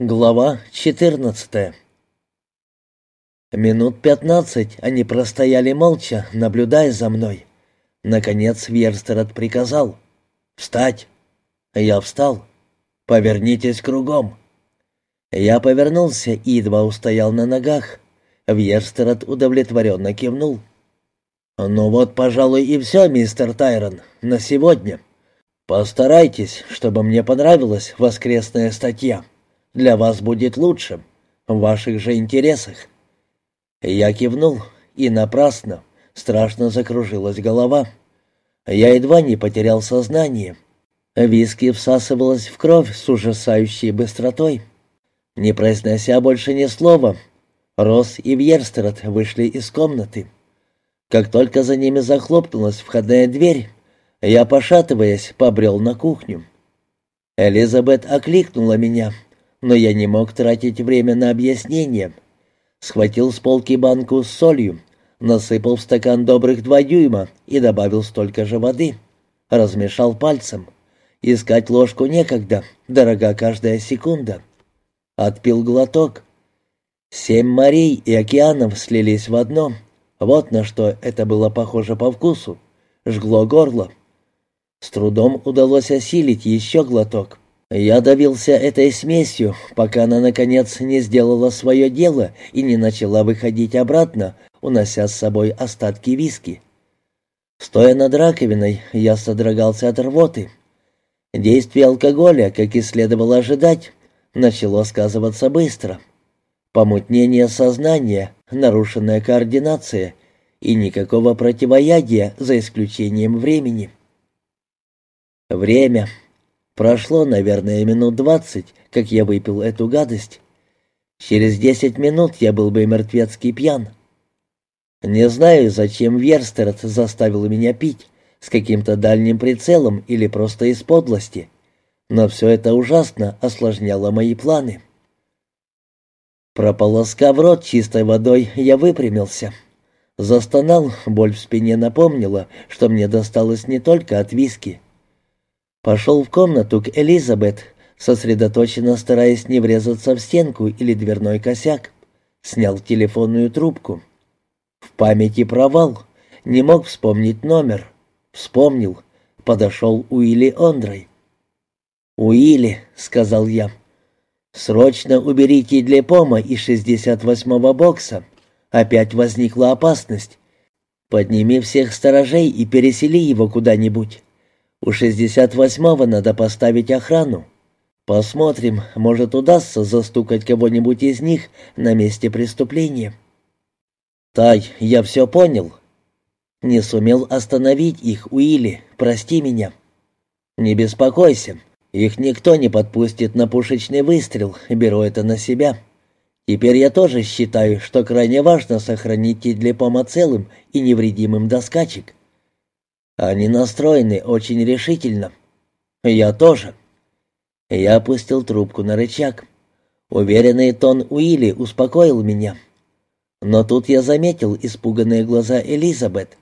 Глава 14 Минут пятнадцать они простояли молча, наблюдая за мной. Наконец Верстерот приказал «Встать!» Я встал. «Повернитесь кругом!» Я повернулся и едва устоял на ногах. Верстерот удовлетворенно кивнул. «Ну вот, пожалуй, и все, мистер Тайрон, на сегодня. Постарайтесь, чтобы мне понравилась воскресная статья». Для вас будет лучше, в ваших же интересах». Я кивнул, и напрасно, страшно закружилась голова. Я едва не потерял сознание. Виски всасывалось в кровь с ужасающей быстротой. Не произнося больше ни слова, Росс и Вьерстерот вышли из комнаты. Как только за ними захлопнулась входная дверь, я, пошатываясь, побрел на кухню. Элизабет окликнула меня, но я не мог тратить время на объяснение. Схватил с полки банку с солью, насыпал в стакан добрых два дюйма и добавил столько же воды. Размешал пальцем. Искать ложку некогда, дорога каждая секунда. Отпил глоток. Семь морей и океанов слились в одно. Вот на что это было похоже по вкусу. Жгло горло. С трудом удалось осилить еще глоток. Я давился этой смесью, пока она, наконец, не сделала свое дело и не начала выходить обратно, унося с собой остатки виски. Стоя над раковиной, я содрогался от рвоты. Действие алкоголя, как и следовало ожидать, начало сказываться быстро. Помутнение сознания, нарушенная координация и никакого противоядия, за исключением времени. Время. Прошло, наверное, минут двадцать, как я выпил эту гадость. Через десять минут я был бы мертвецкий пьян. Не знаю, зачем Верстерт заставил меня пить, с каким-то дальним прицелом или просто из подлости, но все это ужасно осложняло мои планы. Прополоскав рот чистой водой, я выпрямился. Застонал, боль в спине напомнила, что мне досталось не только от виски, Пошел в комнату к Элизабет, сосредоточенно стараясь не врезаться в стенку или дверной косяк. Снял телефонную трубку. В памяти провал. Не мог вспомнить номер. Вспомнил. Подошел Уилли Ондрой. «Уилли», — сказал я, — «срочно уберите для пома из 68-го бокса. Опять возникла опасность. Подними всех сторожей и пересели его куда-нибудь. У 68-го надо поставить охрану. Посмотрим, может удастся застукать кого-нибудь из них на месте преступления. Тай, я все понял. Не сумел остановить их, Уилли, прости меня. Не беспокойся, их никто не подпустит на пушечный выстрел, беру это на себя. Теперь я тоже считаю, что крайне важно сохранить Тидлипома целым и невредимым до скачек. Они настроены очень решительно. Я тоже. Я опустил трубку на рычаг. Уверенный тон Уилли успокоил меня. Но тут я заметил испуганные глаза Элизабет.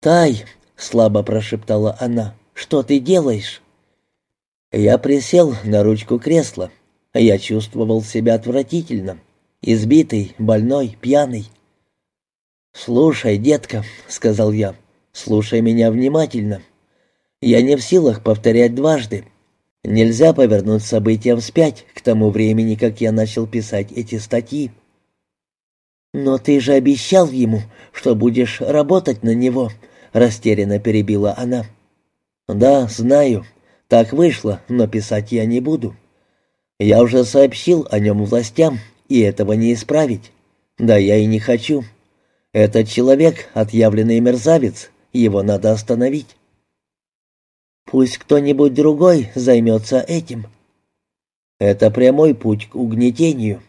«Тай», — слабо прошептала она, — «что ты делаешь?» Я присел на ручку кресла. Я чувствовал себя отвратительно. Избитый, больной, пьяный. «Слушай, детка», — сказал я, — Слушай меня внимательно. Я не в силах повторять дважды. Нельзя повернуть события вспять к тому времени, как я начал писать эти статьи. «Но ты же обещал ему, что будешь работать на него», — растерянно перебила она. «Да, знаю. Так вышло, но писать я не буду. Я уже сообщил о нем властям, и этого не исправить. Да я и не хочу. Этот человек — отъявленный мерзавец, его надо остановить. Пусть кто-нибудь другой займется этим. Это прямой путь к угнетению.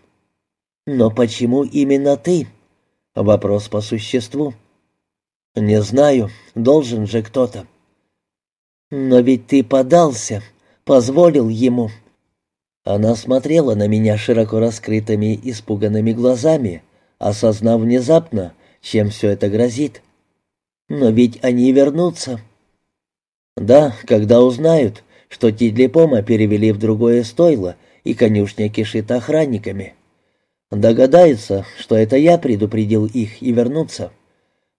Но почему именно ты? Вопрос по существу. Не знаю, должен же кто-то. Но ведь ты подался, позволил ему. Она смотрела на меня широко раскрытыми, испуганными глазами, осознав внезапно, чем все это грозит. Но ведь они вернутся. Да, когда узнают, что Тидлипома перевели в другое стойло, и конюшня кишит охранниками. Догадаются, что это я предупредил их и вернуться.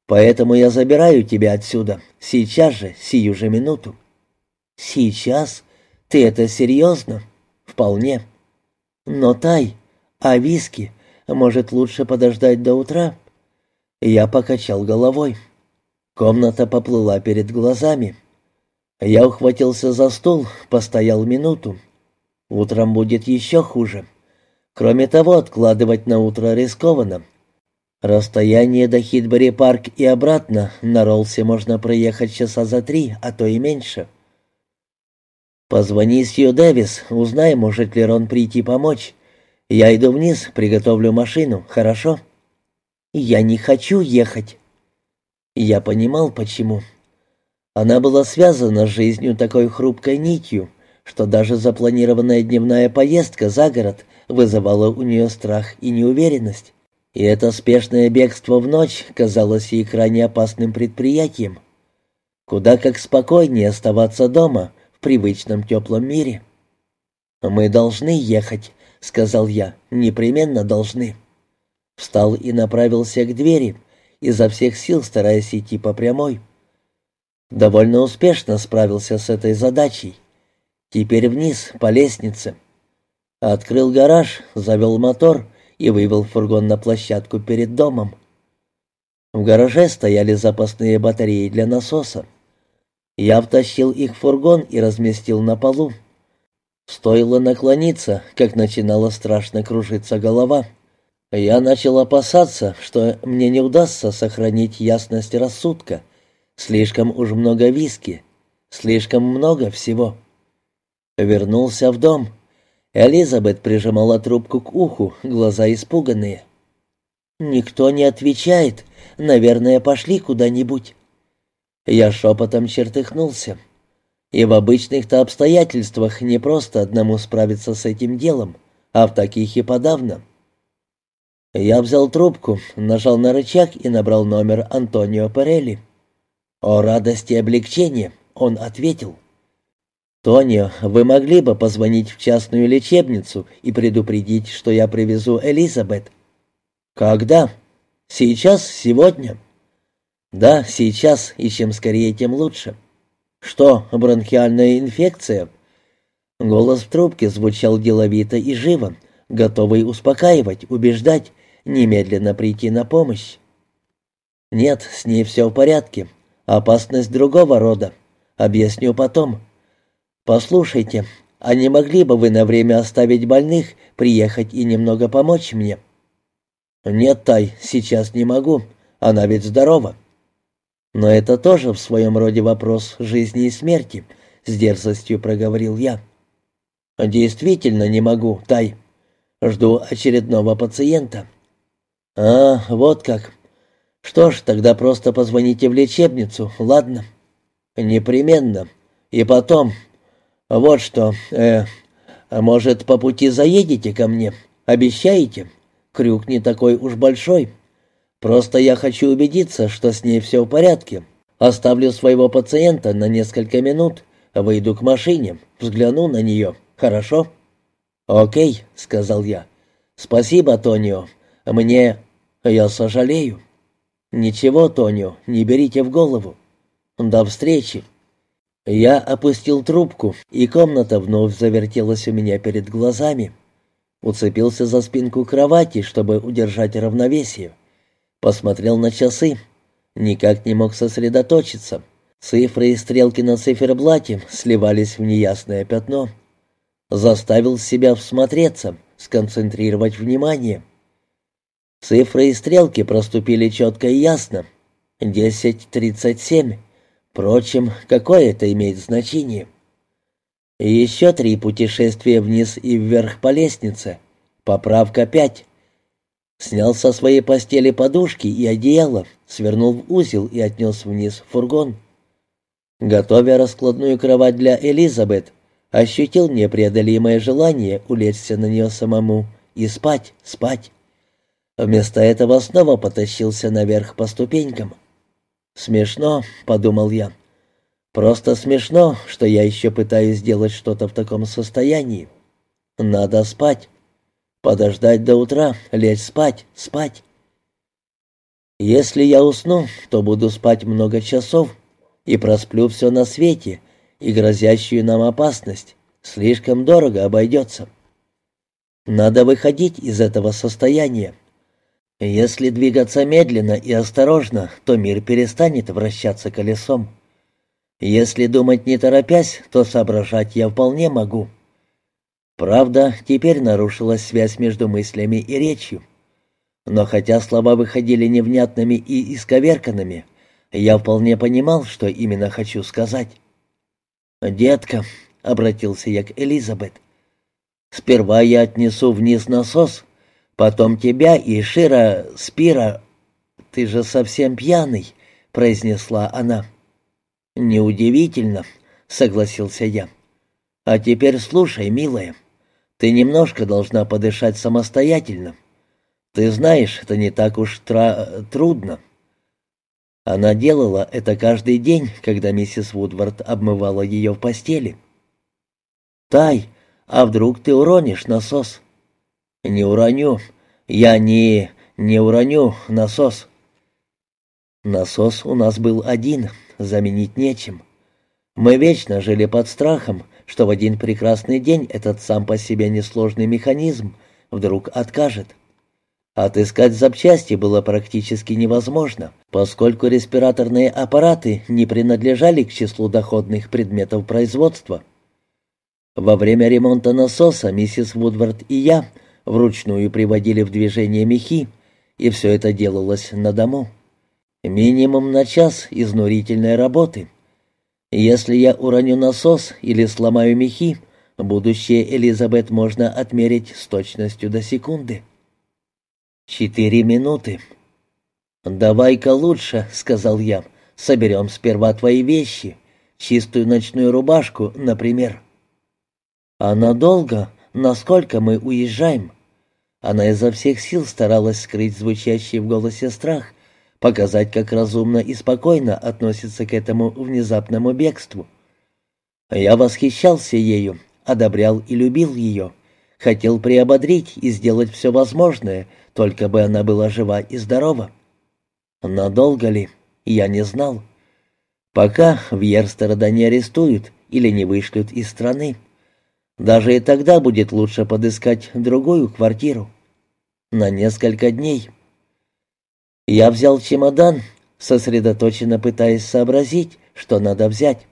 Поэтому я забираю тебя отсюда, сейчас же, сию же минуту». «Сейчас? Ты это серьезно?» «Вполне». «Но, Тай, а виски? Может, лучше подождать до утра?» Я покачал головой. Комната поплыла перед глазами. Я ухватился за стол, постоял минуту. Утром будет еще хуже. Кроме того, откладывать на утро рискованно. Расстояние до Хитбери-парк и обратно на Ролсе можно проехать часа за три, а то и меньше. Позвони Сью Дэвис, узнай, может ли Рон прийти помочь. Я иду вниз, приготовлю машину, хорошо? Я не хочу ехать. Я понимал, почему. Она была связана с жизнью такой хрупкой нитью, что даже запланированная дневная поездка за город вызывала у нее страх и неуверенность. И это спешное бегство в ночь казалось ей крайне опасным предприятием. Куда как спокойнее оставаться дома, в привычном теплом мире. «Мы должны ехать», — сказал я, — «непременно должны». Встал и направился к двери, изо всех сил стараясь идти по прямой. Довольно успешно справился с этой задачей. Теперь вниз, по лестнице. Открыл гараж, завел мотор и вывел фургон на площадку перед домом. В гараже стояли запасные батареи для насоса. Я втащил их в фургон и разместил на полу. Стоило наклониться, как начинала страшно кружиться голова. Я начал опасаться, что мне не удастся сохранить ясность рассудка. Слишком уж много виски, слишком много всего. Вернулся в дом. Элизабет прижимала трубку к уху, глаза испуганные. «Никто не отвечает. Наверное, пошли куда-нибудь». Я шепотом чертыхнулся. И в обычных-то обстоятельствах не просто одному справиться с этим делом, а в таких и подавно. Я взял трубку, нажал на рычаг и набрал номер Антонио Перелли. О радости и облегчении он ответил. «Тонио, вы могли бы позвонить в частную лечебницу и предупредить, что я привезу Элизабет?» «Когда?» «Сейчас, сегодня?» «Да, сейчас, и чем скорее, тем лучше». «Что, бронхиальная инфекция?» Голос в трубке звучал деловито и живо, готовый успокаивать, убеждать, немедленно прийти на помощь. Нет, с ней все в порядке. Опасность другого рода. Объясню потом. Послушайте, а не могли бы вы на время оставить больных, приехать и немного помочь мне? Нет, Тай, сейчас не могу. Она ведь здорова. Но это тоже в своем роде вопрос жизни и смерти, с дерзостью проговорил я. Действительно не могу, Тай. Жду очередного пациента. «А, вот как. Что ж, тогда просто позвоните в лечебницу, ладно?» «Непременно. И потом... Вот что, э, а может, по пути заедете ко мне? Обещаете? Крюк не такой уж большой. Просто я хочу убедиться, что с ней все в порядке. Оставлю своего пациента на несколько минут, выйду к машине, взгляну на нее. Хорошо?» «Окей», — сказал я. «Спасибо, Тонио. Мне... Я сожалею. Ничего, Тонио, не берите в голову. До встречи. Я опустил трубку, и комната вновь завертелась у меня перед глазами. Уцепился за спинку кровати, чтобы удержать равновесие. Посмотрел на часы. Никак не мог сосредоточиться. Цифры и стрелки на циферблате сливались в неясное пятно. Заставил себя всмотреться, сконцентрировать внимание. Цифры и стрелки проступили четко и ясно. Десять тридцать семь. Впрочем, какое это имеет значение? Еще три путешествия вниз и вверх по лестнице. Поправка пять. Снял со своей постели подушки и одеяло, свернул в узел и отнес вниз в фургон. Готовя раскладную кровать для Элизабет, ощутил непреодолимое желание улечься на нее самому и спать, спать. Вместо этого снова потащился наверх по ступенькам. «Смешно», — подумал я. «Просто смешно, что я еще пытаюсь сделать что-то в таком состоянии. Надо спать. Подождать до утра, лечь спать, спать. Если я усну, то буду спать много часов и просплю все на свете и грозящую нам опасность. Слишком дорого обойдется. Надо выходить из этого состояния. Если двигаться медленно и осторожно, то мир перестанет вращаться колесом. Если думать не торопясь, то соображать я вполне могу. Правда, теперь нарушилась связь между мыслями и речью. Но хотя слова выходили невнятными и исковерканными, я вполне понимал, что именно хочу сказать. «Детка», — обратился я к Элизабет, — «сперва я отнесу вниз насос, потом тебя и Шира Спира...» «Ты же совсем пьяный», — произнесла она. «Неудивительно», — согласился я. «А теперь слушай, милая, ты немножко должна подышать самостоятельно. Ты знаешь, это не так уж тра трудно». Она делала это каждый день, когда миссис Вудвард обмывала ее в постели. «Тай, а вдруг ты уронишь насос?» «Не уроню. Я не... не уроню насос». Насос у нас был один, заменить нечем. Мы вечно жили под страхом, что в один прекрасный день этот сам по себе несложный механизм вдруг откажет. Отыскать запчасти было практически невозможно, поскольку респираторные аппараты не принадлежали к числу доходных предметов производства. Во время ремонта насоса миссис Вудвард и я вручную приводили в движение мехи, и все это делалось на дому. Минимум на час изнурительной работы. Если я уроню насос или сломаю мехи, будущее Элизабет можно отмерить с точностью до секунды. «Четыре минуты». «Давай-ка лучше», — сказал я, — «соберем сперва твои вещи, чистую ночную рубашку, например». «А надолго? Насколько мы уезжаем?» Она изо всех сил старалась скрыть звучащий в голосе страх, показать, как разумно и спокойно относится к этому внезапному бегству. Я восхищался ею, одобрял и любил ее, хотел приободрить и сделать все возможное, только бы она была жива и здорова. Надолго ли? Я не знал. Пока Вьерстерда не арестуют или не вышлют из страны. Даже и тогда будет лучше подыскать другую квартиру. На несколько дней. Я взял чемодан, сосредоточенно пытаясь сообразить, что надо взять.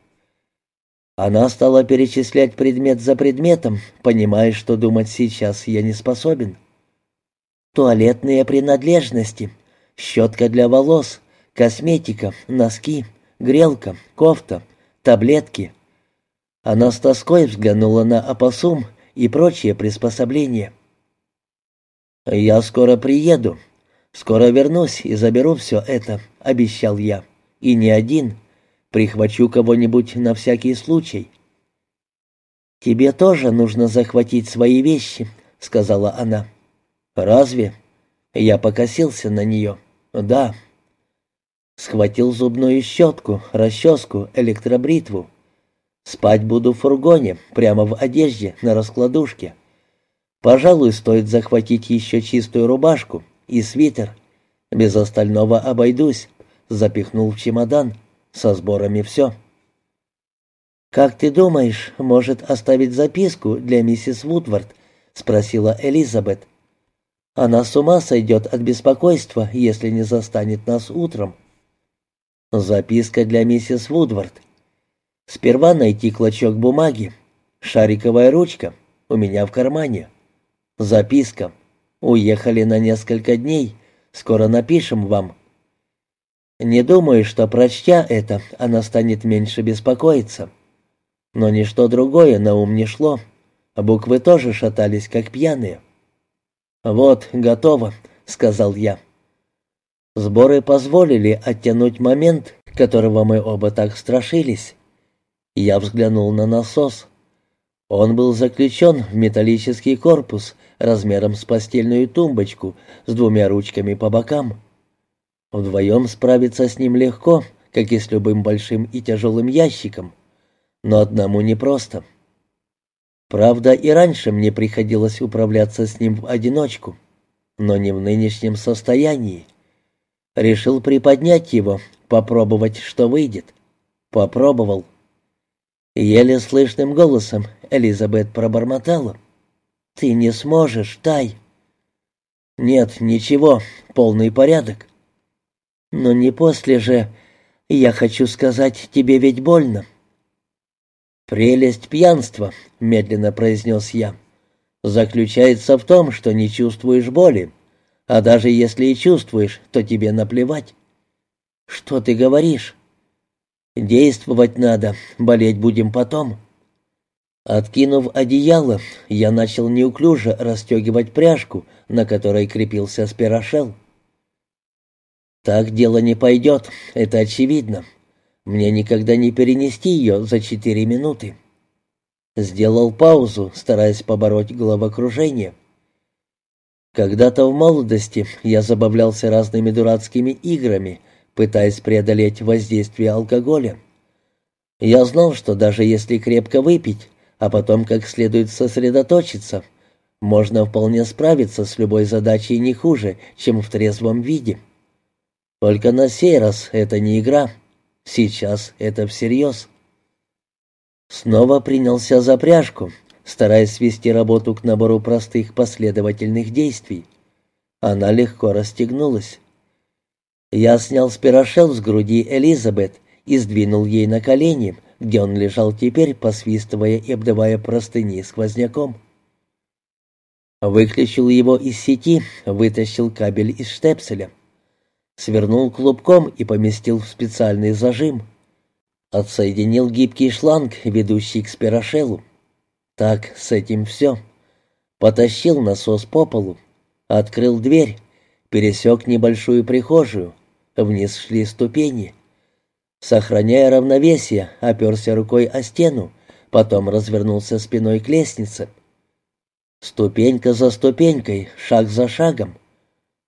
Она стала перечислять предмет за предметом, понимая, что думать сейчас я не способен. Туалетные принадлежности, щетка для волос, косметика, носки, грелка, кофта, таблетки. Она с тоской взглянула на апосум и прочие приспособления. «Я скоро приеду», «Скоро вернусь и заберу все это», — обещал я. «И не один. Прихвачу кого-нибудь на всякий случай». «Тебе тоже нужно захватить свои вещи», — сказала она. «Разве?» Я покосился на нее. «Да». Схватил зубную щетку, расческу, электробритву. Спать буду в фургоне, прямо в одежде, на раскладушке. Пожалуй, стоит захватить еще чистую рубашку, и свитер. Без остального обойдусь. Запихнул в чемодан. Со сборами все. «Как ты думаешь, может оставить записку для миссис Вудвард?» — спросила Элизабет. «Она с ума сойдет от беспокойства, если не застанет нас утром». «Записка для миссис Вудвард. Сперва найти клочок бумаги. Шариковая ручка. У меня в кармане. Записка. Уехали на несколько дней. Скоро напишем вам. Не думаю, что, прочтя это, она станет меньше беспокоиться. Но ничто другое на ум не шло. Буквы тоже шатались, как пьяные. «Вот, готово», — сказал я. Сборы позволили оттянуть момент, которого мы оба так страшились. Я взглянул на насос. Он был заключен в металлический корпус размером с постельную тумбочку с двумя ручками по бокам. Вдвоем справиться с ним легко, как и с любым большим и тяжелым ящиком, но одному непросто. Правда, и раньше мне приходилось управляться с ним в одиночку, но не в нынешнем состоянии. Решил приподнять его, попробовать, что выйдет. Попробовал. Еле слышным голосом Элизабет пробормотала. «Ты не сможешь, Тай». «Нет, ничего, полный порядок». «Но не после же. Я хочу сказать, тебе ведь больно». «Прелесть пьянства», — медленно произнес я, — «заключается в том, что не чувствуешь боли, а даже если и чувствуешь, то тебе наплевать». «Что ты говоришь?» «Действовать надо, болеть будем потом». Откинув одеяло, я начал неуклюже расстегивать пряжку, на которой крепился спирошел. «Так дело не пойдет, это очевидно. Мне никогда не перенести ее за четыре минуты». Сделал паузу, стараясь побороть головокружение. Когда-то в молодости я забавлялся разными дурацкими играми, пытаясь преодолеть воздействие алкоголя. Я знал, что даже если крепко выпить, а потом как следует сосредоточиться, можно вполне справиться с любой задачей не хуже, чем в трезвом виде. Только на сей раз это не игра. Сейчас это всерьез. Снова принялся за пряжку, стараясь свести работу к набору простых последовательных действий. Она легко расстегнулась. Я снял спирошел с груди Элизабет и сдвинул ей на колени, где он лежал теперь, посвистывая и обдавая простыни сквозняком. Выключил его из сети, вытащил кабель из штепселя. Свернул клубком и поместил в специальный зажим. Отсоединил гибкий шланг, ведущий к спирошелу. Так, с этим все. Потащил насос по полу. Открыл дверь. Пересек небольшую прихожую. Вниз шли ступени. Сохраняя равновесие, оперся рукой о стену, потом развернулся спиной к лестнице. Ступенька за ступенькой, шаг за шагом.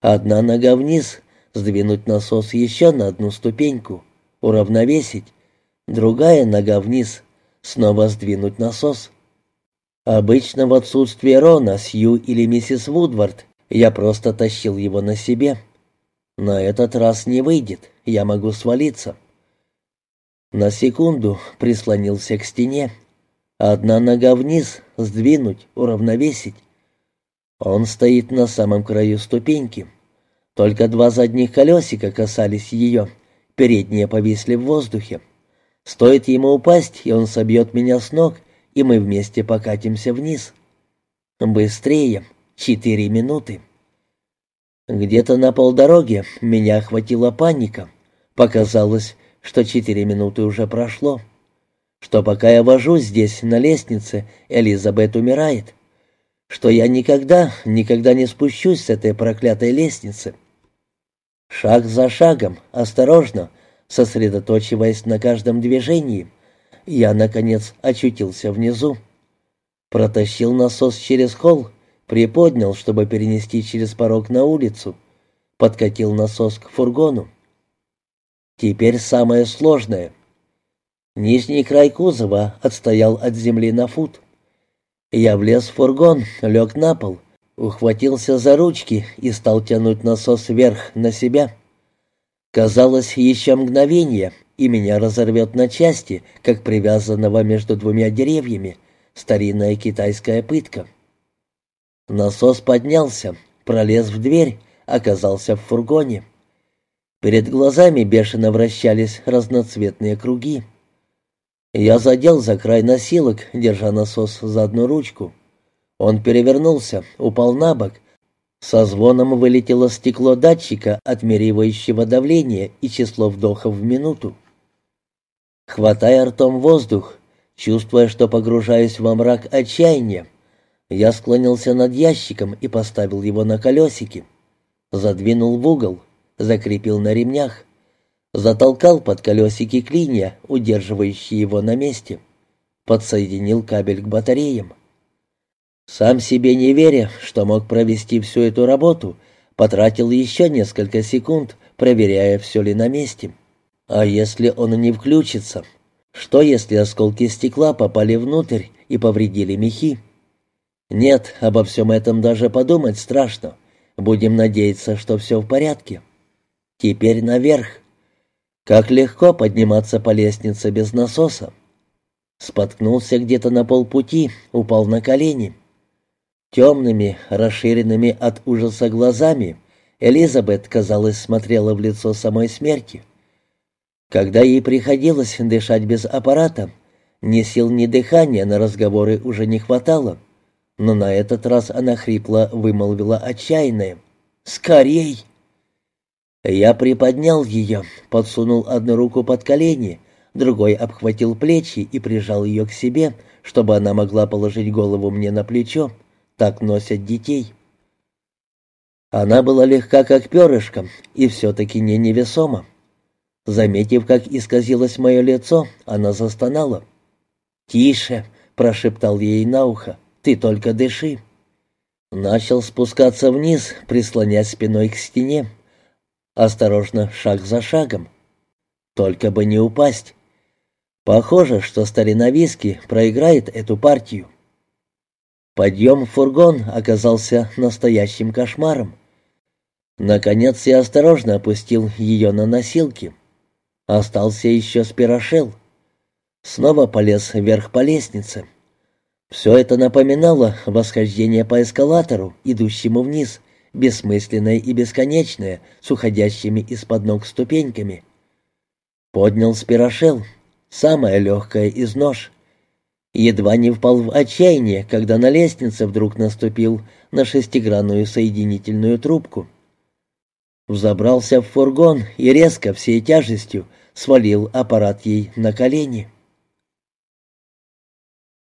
Одна нога вниз, сдвинуть насос еще на одну ступеньку, уравновесить. Другая нога вниз, снова сдвинуть насос. Обычно в отсутствие Рона, Сью или миссис Вудвард я просто тащил его на себе. На этот раз не выйдет, я могу свалиться. На секунду прислонился к стене. Одна нога вниз, сдвинуть, уравновесить. Он стоит на самом краю ступеньки. Только два задних колесика касались ее, передние повисли в воздухе. Стоит ему упасть, и он собьет меня с ног, и мы вместе покатимся вниз. Быстрее, четыре минуты. Где-то на полдороге меня охватила паника. Показалось, что четыре минуты уже прошло. Что пока я вожусь здесь, на лестнице, Элизабет умирает. Что я никогда, никогда не спущусь с этой проклятой лестницы. Шаг за шагом, осторожно, сосредоточиваясь на каждом движении, я, наконец, очутился внизу. Протащил насос через холл, приподнял, чтобы перенести через порог на улицу, подкатил насос к фургону. Теперь самое сложное. Нижний край кузова отстоял от земли на фут. Я влез в фургон, лег на пол, ухватился за ручки и стал тянуть насос вверх на себя. Казалось, еще мгновение, и меня разорвет на части, как привязанного между двумя деревьями, старинная китайская пытка. Насос поднялся, пролез в дверь, оказался в фургоне. Перед глазами бешено вращались разноцветные круги. Я задел за край носилок, держа насос за одну ручку. Он перевернулся, упал на бок. Со звоном вылетело стекло датчика, отмеривающего давление и число вдохов в минуту. Хватая ртом воздух, чувствуя, что погружаюсь во мрак отчаяния, я склонился над ящиком и поставил его на колесики. Задвинул в угол — закрепил на ремнях, затолкал под колесики клинья, удерживающие его на месте, подсоединил кабель к батареям. Сам себе не веря, что мог провести всю эту работу, потратил еще несколько секунд, проверяя, все ли на месте. А если он не включится? Что, если осколки стекла попали внутрь и повредили мехи. Нет, обо всем этом даже подумать страшно. Будем надеяться, что все в порядке. Теперь наверх. Как легко подниматься по лестнице без насоса. Споткнулся где-то на полпути, упал на колени. Темными, расширенными от ужаса глазами Элизабет, казалось, смотрела в лицо самой смерти. Когда ей приходилось дышать без аппарата, ни сил, ни дыхания на разговоры уже не хватало. Но на этот раз она хрипло вымолвила отчаянное. «Скорей!» Я приподнял ее, подсунул одну руку под колени, другой обхватил плечи и прижал ее к себе, чтобы она могла положить голову мне на плечо. Так носят детей. Она была легка, как перышко, и все-таки не невесома. Заметив, как исказилось мое лицо, она застонала. «Тише!» — прошептал ей на ухо. «Ты только дыши!» Начал спускаться вниз, прислонясь спиной к стене. Осторожно, шаг за шагом. Только бы не упасть. Похоже, что старина Виски проиграет эту партию. Подъем в фургон оказался настоящим кошмаром. Наконец я осторожно опустил ее на носилки. Остался еще спирошел. Снова полез вверх по лестнице. Все это напоминало восхождение по эскалатору, идущему вниз, бессмысленное и бесконечное, с уходящими из-под ног ступеньками. Поднял спирошел, самое легкое из нож. Едва не впал в отчаяние, когда на лестнице вдруг наступил на шестигранную соединительную трубку. Взобрался в фургон и резко всей тяжестью свалил аппарат ей на колени.